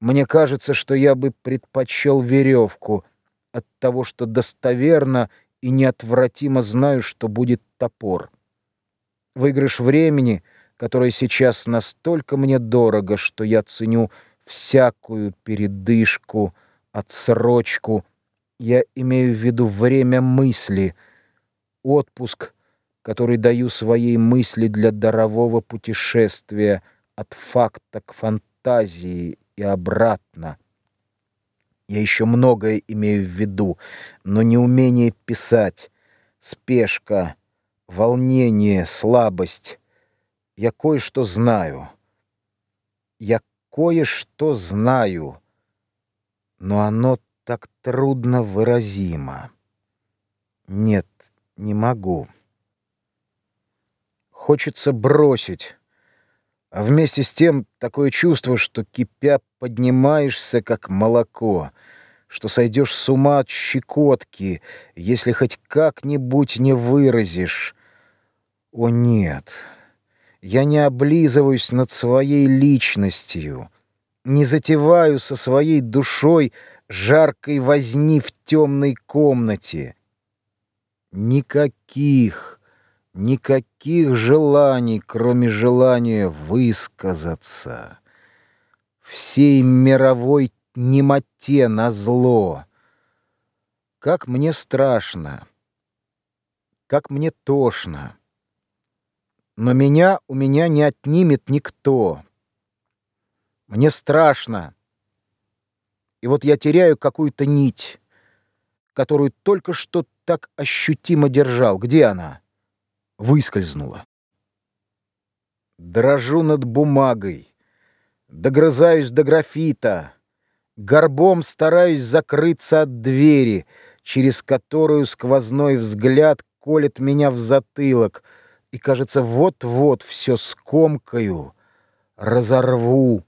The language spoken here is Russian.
Мне кажется, что я бы предпочел веревку от того, что достоверно и неотвратимо знаю, что будет топор. Выигрыш времени, которое сейчас настолько мне дорого, что я ценю всякую передышку, отсрочку. Я имею в виду время мысли, отпуск, который даю своей мысли для дарового путешествия от факта к фантазии и обратно. Я еще многое имею в виду, но неумение писать, спешка, волнение, слабость. Я кое-что знаю. Я кое-что знаю, но оно так трудно выразимо. Нет, не могу. Хочется бросить. А вместе с тем такое чувство, что кипя поднимаешься, как молоко, что сойдешь с ума от щекотки, если хоть как-нибудь не выразишь. О нет, я не облизываюсь над своей личностью, не затеваю со своей душой жаркой возни в темной комнате. Никаких Никаких желаний, кроме желания высказаться. Всей мировой немоте на зло. Как мне страшно, как мне тошно. Но меня у меня не отнимет никто. Мне страшно. И вот я теряю какую-то нить, которую только что так ощутимо держал. Где она? Выскользнула. Дрожу над бумагой, догрызаюсь до графита, горбом стараюсь закрыться от двери, через которую сквозной взгляд колет меня в затылок, и, кажется, вот-вот все скомкаю, разорву.